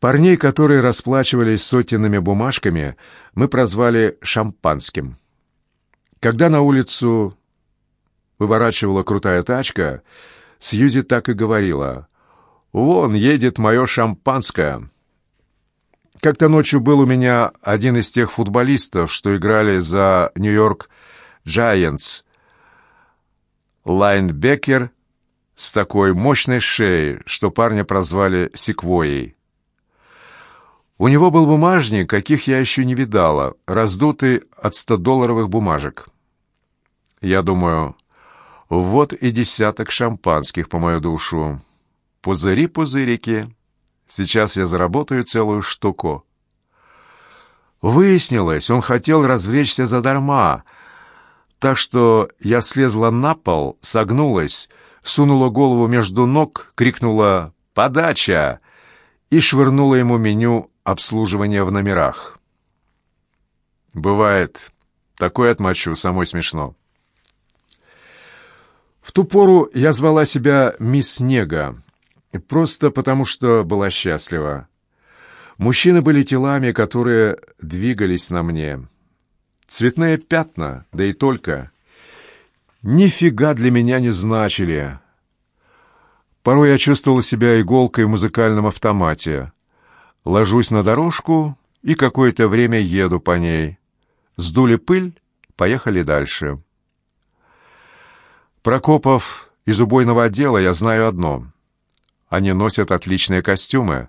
Парней, которые расплачивались сотенными бумажками, мы прозвали «шампанским». Когда на улицу выворачивала крутая тачка, Сьюзи так и говорила «Вон едет мое шампанское». Как-то ночью был у меня один из тех футболистов, что играли за Нью-Йорк Giants. Лайнбекер с такой мощной шеей, что парня прозвали Секвойей. У него был бумажник, каких я еще не видала, раздутый от 100-долларовых бумажек. Я думаю, вот и десяток шампанских по мою душу. Пузыри-пузырики. Сейчас я заработаю целую штуку. Выяснилось, он хотел развлечься задарма, так что я слезла на пол, согнулась, сунула голову между ног, крикнула «Подача!» и швырнула ему меню обслуживания в номерах. Бывает, такое отмочу, самой смешно. В ту пору я звала себя «Мисс Снега», Просто потому, что была счастлива. Мужчины были телами, которые двигались на мне. Цветные пятна, да и только. Нифига для меня не значили. Порой я чувствовал себя иголкой в музыкальном автомате. Ложусь на дорожку и какое-то время еду по ней. Сдули пыль, поехали дальше. Прокопов из убойного отдела я знаю одно — они носят отличные костюмы,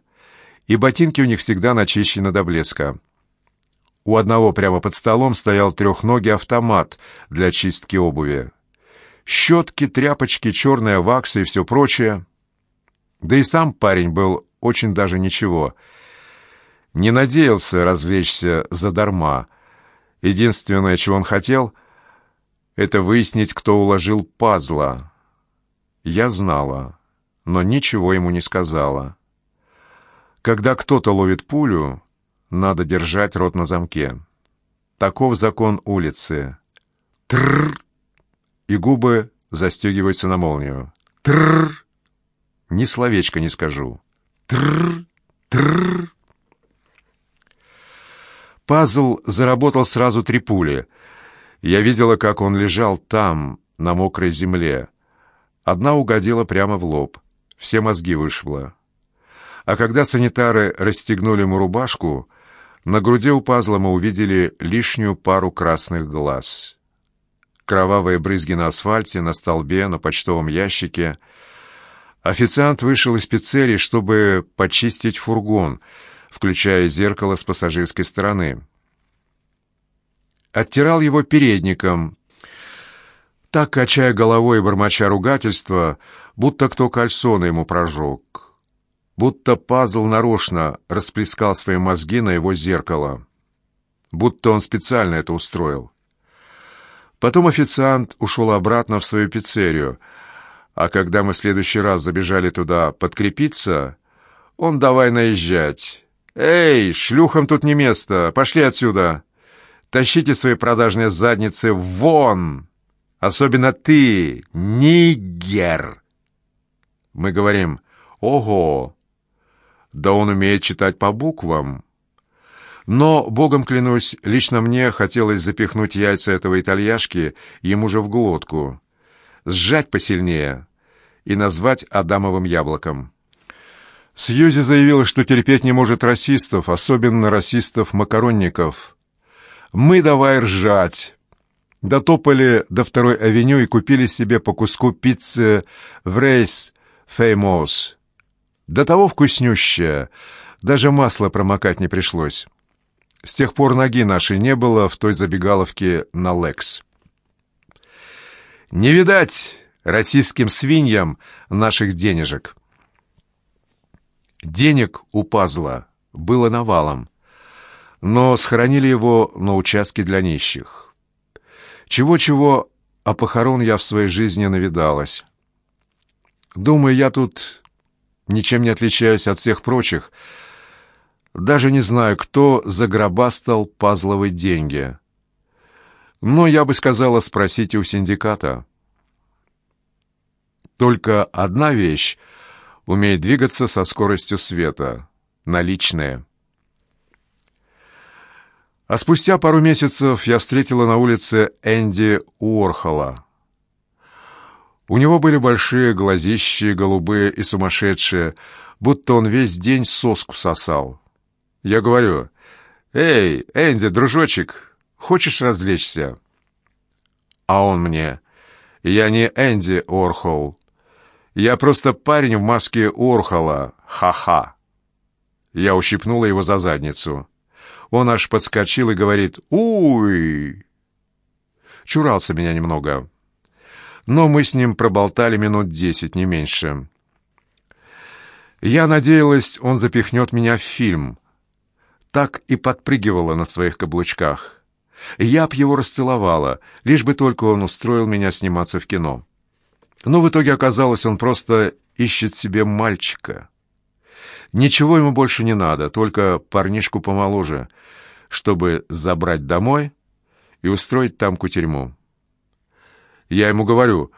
и ботинки у них всегда начищены до блеска. У одного прямо под столом стоял трехногий автомат для чистки обуви. Щетки, тряпочки, черная вакса и все прочее. Да и сам парень был очень даже ничего. Не надеялся развлечься задарма. Единственное, чего он хотел, это выяснить, кто уложил пазла. Я знала но ничего ему не сказала. Когда кто-то ловит пулю, надо держать рот на замке. Таков закон улицы. Тррр! И губы застегиваются на молнию. Тррр! Ни словечко не скажу. Тррр! Тррр! Пазл заработал сразу три пули. Я видела, как он лежал там, на мокрой земле. Одна угодила прямо в лоб все мозги вышло. А когда санитары расстегнули ему рубашку, на груди у пазла мы увидели лишнюю пару красных глаз. Кровавые брызги на асфальте, на столбе, на почтовом ящике. Официант вышел из пиццерии, чтобы почистить фургон, включая зеркало с пассажирской стороны. Оттирал его передником. Так, качая головой и бормоча ругательства, будто кто кальсоны ему прожег, будто пазл нарочно расплескал свои мозги на его зеркало, будто он специально это устроил. Потом официант ушел обратно в свою пиццерию, а когда мы в следующий раз забежали туда подкрепиться, он давай наезжать. «Эй, шлюхам тут не место! Пошли отсюда! Тащите свои продажные задницы вон! Особенно ты, нигер!» Мы говорим «Ого!» Да он умеет читать по буквам. Но, богом клянусь, лично мне хотелось запихнуть яйца этого итальяшки ему же в глотку, сжать посильнее и назвать Адамовым яблоком. Сьюзи заявила, что терпеть не может расистов, особенно расистов-макаронников. Мы давай ржать. Дотопали до второй авеню и купили себе по куску пиццы в рейс Феймоус. До того вкуснющая, даже масло промокать не пришлось. С тех пор ноги нашей не было в той забегаловке на Лекс. Не видать российским свиньям наших денежек. Денег у пазла было навалом, но схоронили его на участке для нищих. Чего-чего, а похорон я в своей жизни навидалась. Думаю, я тут ничем не отличаюсь от всех прочих. Даже не знаю, кто загробастал пазловые деньги. Но я бы сказала, спросите у синдиката. Только одна вещь умеет двигаться со скоростью света. наличные. А спустя пару месяцев я встретила на улице Энди Уорхола. У него были большие глазищи, голубые и сумасшедшие, будто он весь день соску сосал. Я говорю, «Эй, Энди, дружочек, хочешь развлечься?» А он мне, «Я не Энди Орхол. Я просто парень в маске Орхола. Ха-ха». Я ущипнула его за задницу. Он аж подскочил и говорит «Уй!». Чурался меня немного. Но мы с ним проболтали минут десять, не меньше. Я надеялась, он запихнет меня в фильм. Так и подпрыгивала на своих каблучках. Я б его расцеловала, лишь бы только он устроил меня сниматься в кино. Но в итоге оказалось, он просто ищет себе мальчика. Ничего ему больше не надо, только парнишку помоложе, чтобы забрать домой и устроить там кутерьму. Я ему говорю,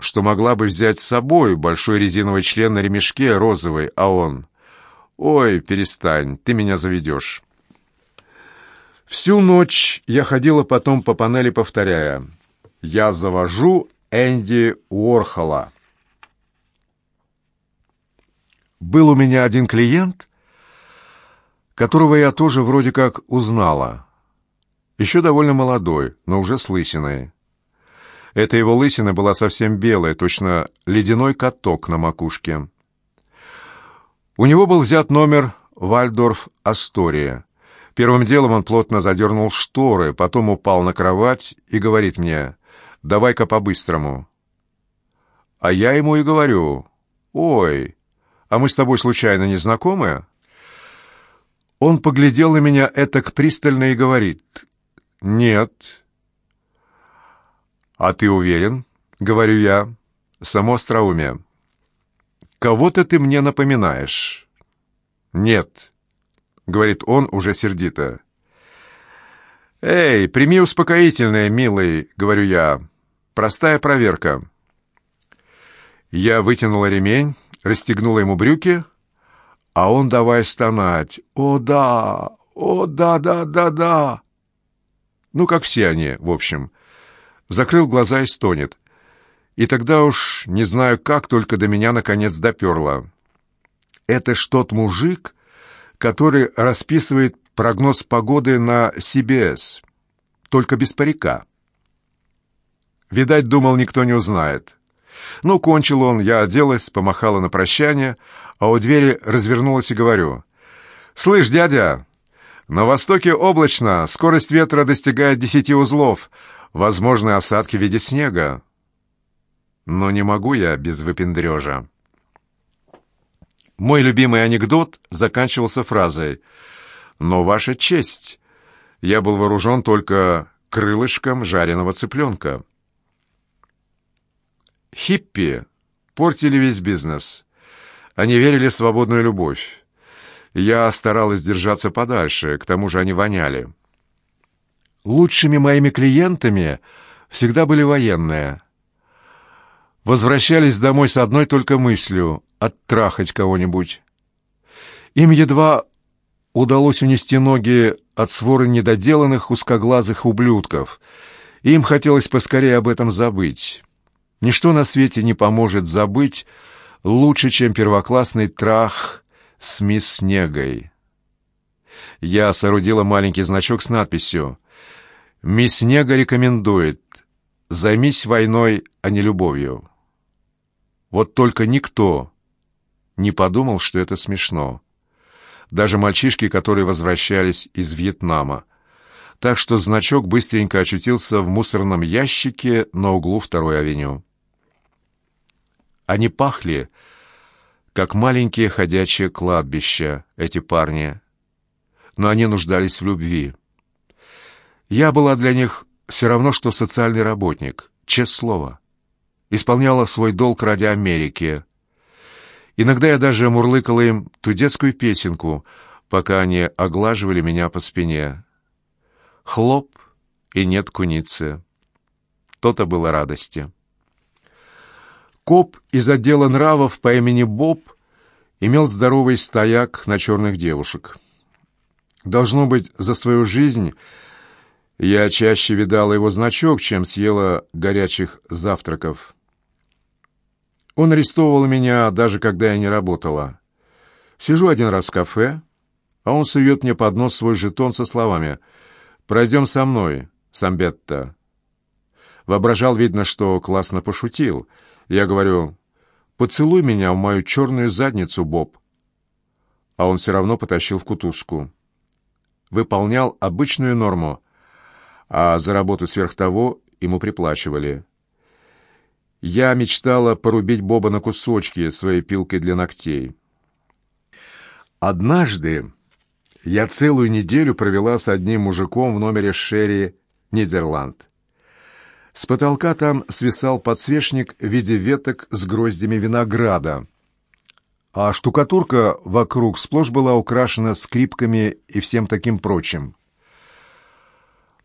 что могла бы взять с собой большой резиновый член на ремешке розовый, а он... «Ой, перестань, ты меня заведешь». Всю ночь я ходила потом по панели, повторяя «Я завожу Энди Уорхола». Был у меня один клиент, которого я тоже вроде как узнала. Еще довольно молодой, но уже с лысиной. Эта его лысина была совсем белая, точно ледяной каток на макушке. У него был взят номер «Вальдорф Астория». Первым делом он плотно задернул шторы, потом упал на кровать и говорит мне «Давай-ка по-быстрому». А я ему и говорю «Ой, а мы с тобой случайно не знакомы?» Он поглядел на меня этак пристально и говорит «Нет». «А ты уверен?» — говорю я. «Само остроумие». «Кого-то ты мне напоминаешь». «Нет», — говорит он уже сердито. «Эй, прими успокоительное, милый», — говорю я. «Простая проверка». Я вытянула ремень, расстегнула ему брюки, а он давай стонать. «О, да! О, да-да-да-да!» Ну, как все они, в общем. Закрыл глаза и стонет. И тогда уж не знаю как, только до меня наконец доперло. Это ж тот мужик, который расписывает прогноз погоды на CBS, только без парика. Видать, думал, никто не узнает. Ну, кончил он, я оделась, помахала на прощание, а у двери развернулась и говорю. «Слышь, дядя, на востоке облачно, скорость ветра достигает десяти узлов, возможны осадки в виде снега. Но не могу я без выпендрежа». Мой любимый анекдот заканчивался фразой «Но, Ваша честь, я был вооружен только крылышком жареного цыпленка». Хиппи портили весь бизнес. Они верили в свободную любовь. Я старалась держаться подальше, к тому же они воняли. Лучшими моими клиентами всегда были военные. Возвращались домой с одной только мыслью — оттрахать кого-нибудь. Им едва удалось унести ноги от своры недоделанных узкоглазых ублюдков. Им хотелось поскорее об этом забыть. Ничто на свете не поможет забыть лучше, чем первоклассный трах с мисс Снегой. Я соорудила маленький значок с надписью «Мисс Снега рекомендует. Займись войной, а не любовью». Вот только никто не подумал, что это смешно. Даже мальчишки, которые возвращались из Вьетнама. Так что значок быстренько очутился в мусорном ящике на углу второй авеню. Они пахли, как маленькие ходячие кладбища, эти парни. Но они нуждались в любви. Я была для них все равно, что социальный работник, честное слово. Исполняла свой долг ради Америки. Иногда я даже мурлыкала им ту детскую песенку, пока они оглаживали меня по спине. Хлоп, и нет куницы. То-то было радости. Коп из отдела нравов по имени Боб имел здоровый стояк на черных девушек. Должно быть, за свою жизнь я чаще видала его значок, чем съела горячих завтраков. Он арестовывал меня, даже когда я не работала. Сижу один раз в кафе, а он сует мне под нос свой жетон со словами «Пройдем со мной, Самбетта». Воображал, видно, что классно пошутил. Я говорю «Поцелуй меня в мою черную задницу, Боб». А он все равно потащил в кутузку. Выполнял обычную норму, а за работу сверх того ему приплачивали. Я мечтала порубить Боба на кусочки своей пилкой для ногтей. Однажды я целую неделю провела с одним мужиком в номере Шерри Нидерланд. С потолка там свисал подсвечник в виде веток с гроздями винограда, а штукатурка вокруг сплошь была украшена скрипками и всем таким прочим.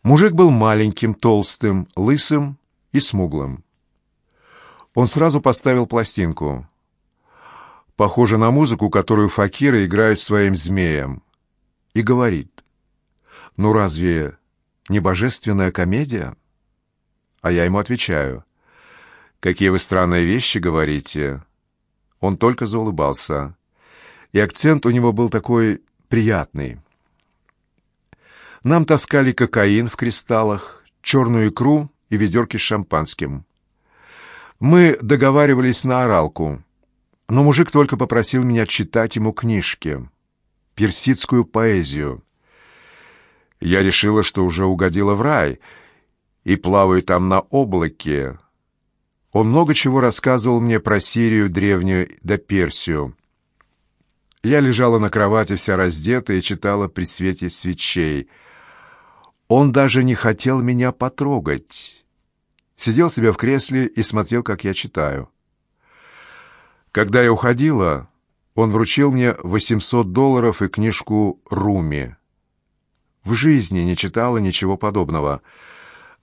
Мужик был маленьким, толстым, лысым и смуглым. Он сразу поставил пластинку. Похоже на музыку, которую факиры играют своим змеям. И говорит, «Ну разве не божественная комедия?» А я ему отвечаю, «Какие вы странные вещи говорите!» Он только заулыбался. И акцент у него был такой приятный. Нам таскали кокаин в кристаллах, черную икру и ведерки с шампанским. Мы договаривались на оралку, но мужик только попросил меня читать ему книжки, персидскую поэзию. Я решила, что уже угодила в рай и плаваю там на облаке. Он много чего рассказывал мне про Сирию древнюю да Персию. Я лежала на кровати вся раздетая и читала при свете свечей. Он даже не хотел меня потрогать сидел себе в кресле и смотрел, как я читаю. Когда я уходила, он вручил мне 800 долларов и книжку «Руми». В жизни не читала ничего подобного.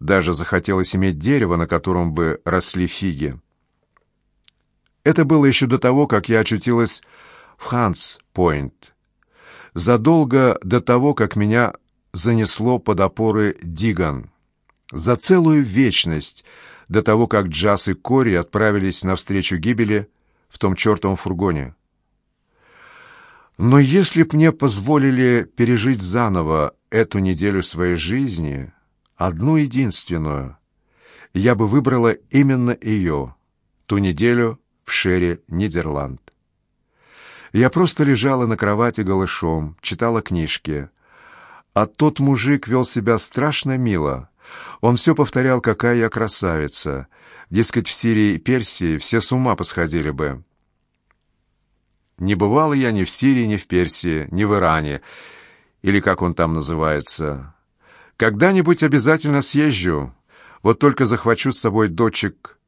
Даже захотелось иметь дерево, на котором бы росли фиги. Это было еще до того, как я очутилась в Ханс-Пойнт. Задолго до того, как меня занесло под опоры Диган. За целую вечность до того, как Джаз и Кори отправились навстречу гибели в том чертовом фургоне. Но если б мне позволили пережить заново эту неделю своей жизни, одну единственную, я бы выбрала именно ее, ту неделю в Шере, Нидерланд. Я просто лежала на кровати голышом, читала книжки, а тот мужик вел себя страшно мило — он все повторял, какая я красавица. Дескать, в Сирии и Персии все с ума посходили бы. Не бывал я ни в Сирии, ни в Персии, ни в Иране, или как он там называется. Когда-нибудь обязательно съезжу, вот только захвачу с собой дочек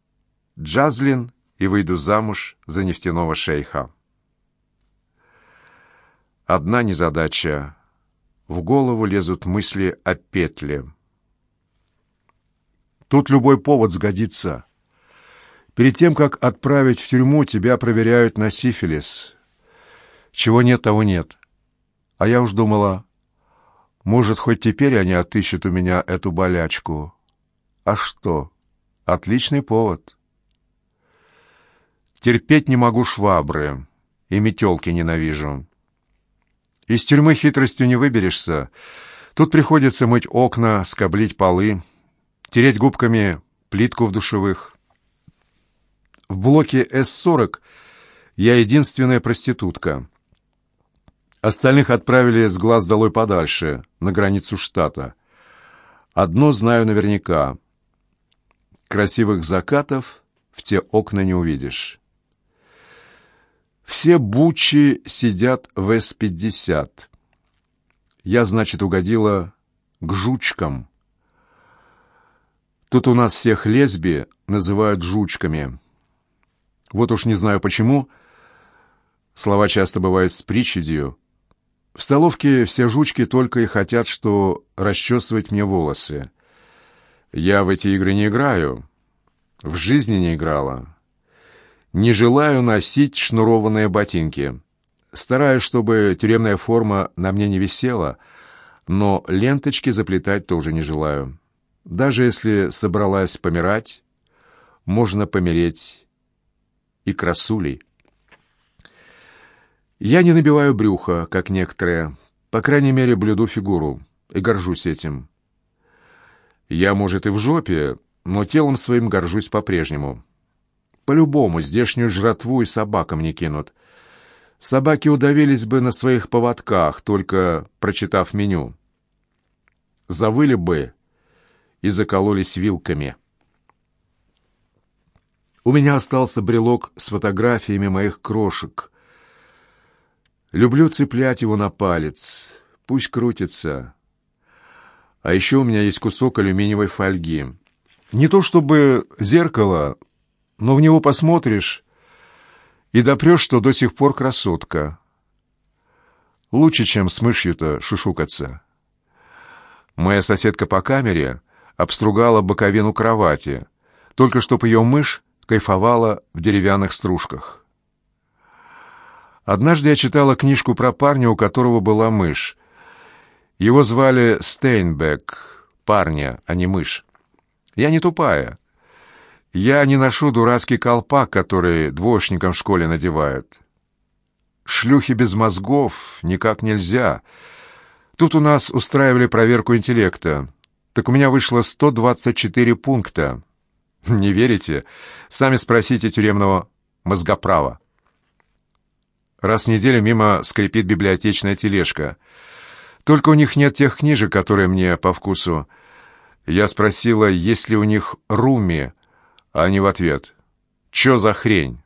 Джазлин и выйду замуж за нефтяного шейха. Одна незадача. В голову лезут мысли о петле. Тут любой повод сгодится. Перед тем, как отправить в тюрьму, тебя проверяют на сифилис. Чего нет, того нет. А я уж думала, может, хоть теперь они отыщут у меня эту болячку. А что? Отличный повод. Терпеть не могу швабры и метелки ненавижу. Из тюрьмы хитростью не выберешься. Тут приходится мыть окна, скоблить полы, тереть губками плитку в душевых. В блоке С-40 я единственная проститутка. Остальных отправили с глаз долой подальше, на границу штата. Одно знаю наверняка. Красивых закатов в те окна не увидишь. Все бучи сидят в С-50. Я, значит, угодила к жучкам. Тут у нас всех лесби называют жучками. Вот уж не знаю почему. Слова часто бывают с причудью. В столовке все жучки только и хотят, что расчесывать мне волосы. Я в эти игры не играю. В жизни не играла. Не желаю носить шнурованные ботинки. Стараюсь, чтобы тюремная форма на мне не висела, но ленточки заплетать тоже не желаю. Даже если собралась помирать, можно помереть и красулей. Я не набиваю брюха, как некоторые, по крайней мере, блюду фигуру, и горжусь этим. Я, может, и в жопе, но телом своим горжусь по-прежнему. По-любому здешнюю жратву и собакам не кинут. Собаки удавились бы на своих поводках, только прочитав меню. Завыли бы и закололись вилками. У меня остался брелок с фотографиями моих крошек. Люблю цеплять его на палец. Пусть крутится. А еще у меня есть кусок алюминиевой фольги. Не то чтобы зеркало, но в него посмотришь и допрешь, что до сих пор красотка. Лучше, чем с мышью-то шушукаться. Моя соседка по камере обстругала боковину кровати, только чтоб ее мышь кайфовала в деревянных стружках. Однажды я читала книжку про парня, у которого была мышь. Его звали Стейнбек, парня, а не мышь. Я не тупая. Я не ношу дурацкий колпак, который двоечникам в школе надевают. Шлюхи без мозгов никак нельзя. Тут у нас устраивали проверку интеллекта. Так у меня вышло 124 пункта. Не верите? Сами спросите тюремного мозгоправа. Раз в неделю мимо скрипит библиотечная тележка. Только у них нет тех книжек, которые мне по вкусу. Я спросила, есть ли у них руми, а они в ответ. «Чё за хрень?»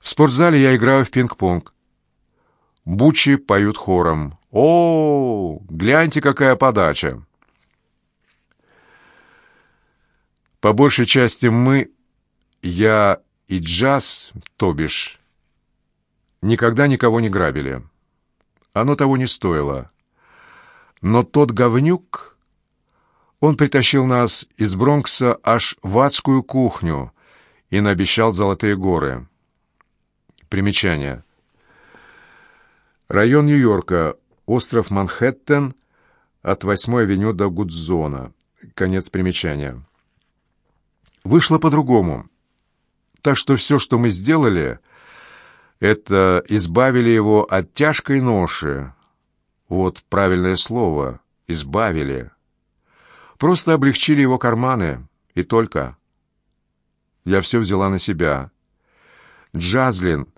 В спортзале я играю в пинг-понг. Бучи поют хором. «О, гляньте, какая подача!» По большей части мы, я и джаз, то бишь, никогда никого не грабили. Оно того не стоило. Но тот говнюк он притащил нас из Бронкса аж в адскую кухню и наобещал золотые горы. Примечание. Район Нью-Йорка, остров Манхэттен, от 8-й авеню до Гудзона. Конец примечания. Вышло по-другому. Так что все, что мы сделали, это избавили его от тяжкой ноши. Вот правильное слово — избавили. Просто облегчили его карманы, и только. Я все взяла на себя. Джазлин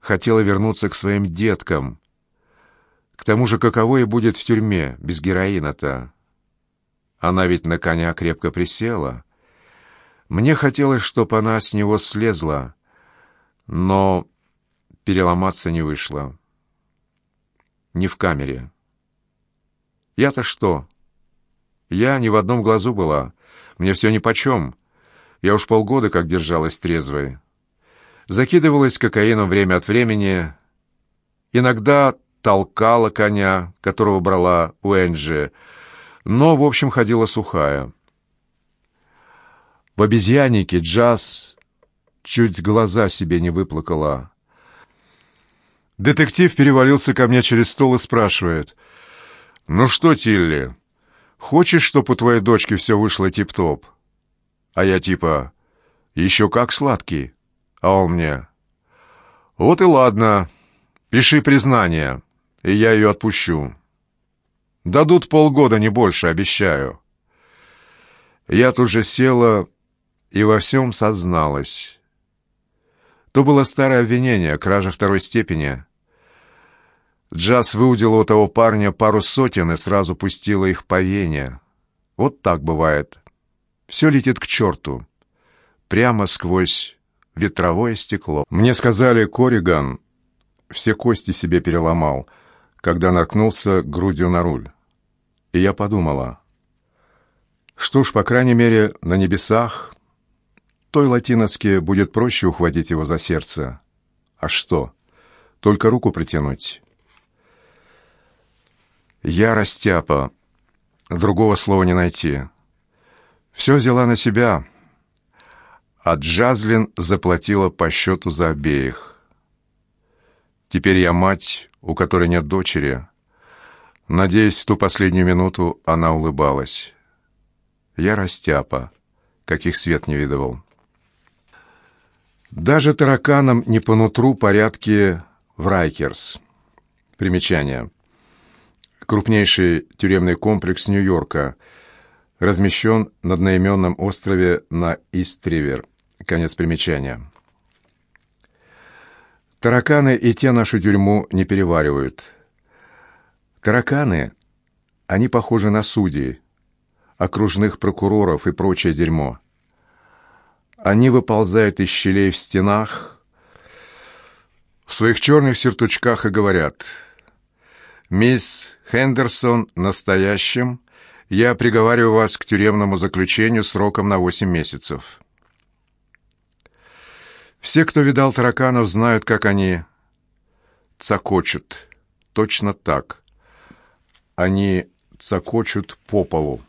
хотела вернуться к своим деткам. К тому же, каково ей будет в тюрьме без героина-то? Она ведь на коня крепко присела. Мне хотелось, чтобы она с него слезла, но переломаться не вышло. Не в камере. Я-то что? Я ни в одном глазу была. Мне все нипочем. Я уж полгода как держалась трезвой. Закидывалась кокаином время от времени. Иногда толкала коня, которого брала у Энджи, но, в общем, ходила сухая. В обезьяннике джаз чуть глаза себе не выплакала. Детектив перевалился ко мне через стол и спрашивает. «Ну что, Тилли, Хочешь, чтоб у твоей дочки все вышло тип-топ? А я типа, еще как сладкий. А он мне, вот и ладно, пиши признание, и я ее отпущу. Дадут полгода, не больше, обещаю. Я тут же села и во всем созналась. То было старое обвинение, кража второй степени — Джаз выудила у того парня пару сотен и сразу пустила их по вене. Вот так бывает. Все летит к черту. Прямо сквозь ветровое стекло. Мне сказали, Кориган все кости себе переломал, когда наткнулся грудью на руль. И я подумала, что ж, по крайней мере, на небесах той латиноске будет проще ухватить его за сердце. А что? Только руку притянуть. Я растяпа. Другого слова не найти. Все взяла на себя, а Джазлин заплатила по счету за обеих. Теперь я мать, у которой нет дочери. Надеюсь, в ту последнюю минуту она улыбалась. Я растяпа, каких свет не видывал. Даже тараканам не по нутру порядки в Райкерс. Примечание. Крупнейший тюремный комплекс Нью-Йорка размещен на одноименном острове на Ист-Ривер. Конец примечания. Тараканы и те нашу тюрьму не переваривают. Тараканы, они похожи на судей, окружных прокуроров и прочее дерьмо. Они выползают из щелей в стенах, в своих черных сертучках и говорят «Мисс Хендерсон настоящим, я приговариваю вас к тюремному заключению сроком на восемь месяцев». Все, кто видал тараканов, знают, как они цокочут. Точно так. Они цокочут по полу.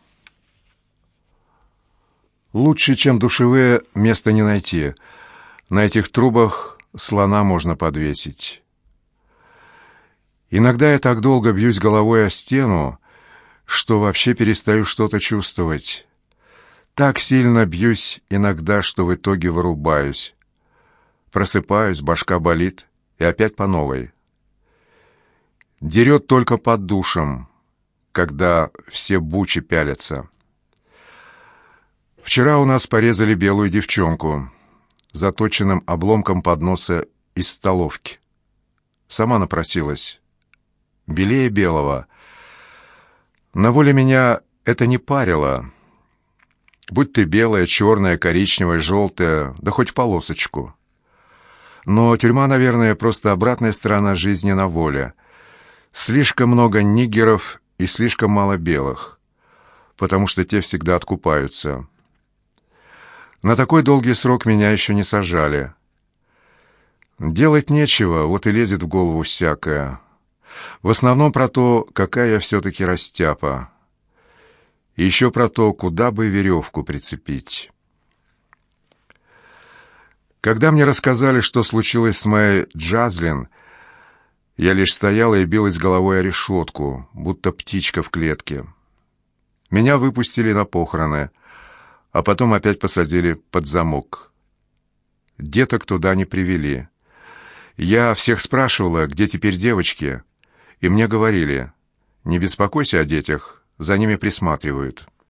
Лучше, чем душевые, места не найти. На этих трубах слона можно подвесить. Иногда я так долго бьюсь головой о стену, что вообще перестаю что-то чувствовать. Так сильно бьюсь иногда, что в итоге вырубаюсь. Просыпаюсь, башка болит, и опять по новой. Дерет только под душем, когда все бучи пялятся. Вчера у нас порезали белую девчонку, заточенным обломком подноса из столовки. Сама напросилась. Белее белого. На воле меня это не парило. Будь ты белая, черная, коричневая, желтая, да хоть полосочку. Но тюрьма, наверное, просто обратная сторона жизни на воле. Слишком много нигеров и слишком мало белых, потому что те всегда откупаются. На такой долгий срок меня еще не сажали. Делать нечего, вот и лезет в голову всякое. В основном про то, какая я все-таки растяпа. И еще про то, куда бы веревку прицепить. Когда мне рассказали, что случилось с моей Джазлин, я лишь стояла и билась головой о решетку, будто птичка в клетке. Меня выпустили на похороны, а потом опять посадили под замок. Деток туда не привели. Я всех спрашивала, где теперь девочки, и мне говорили, не беспокойся о детях, за ними присматривают».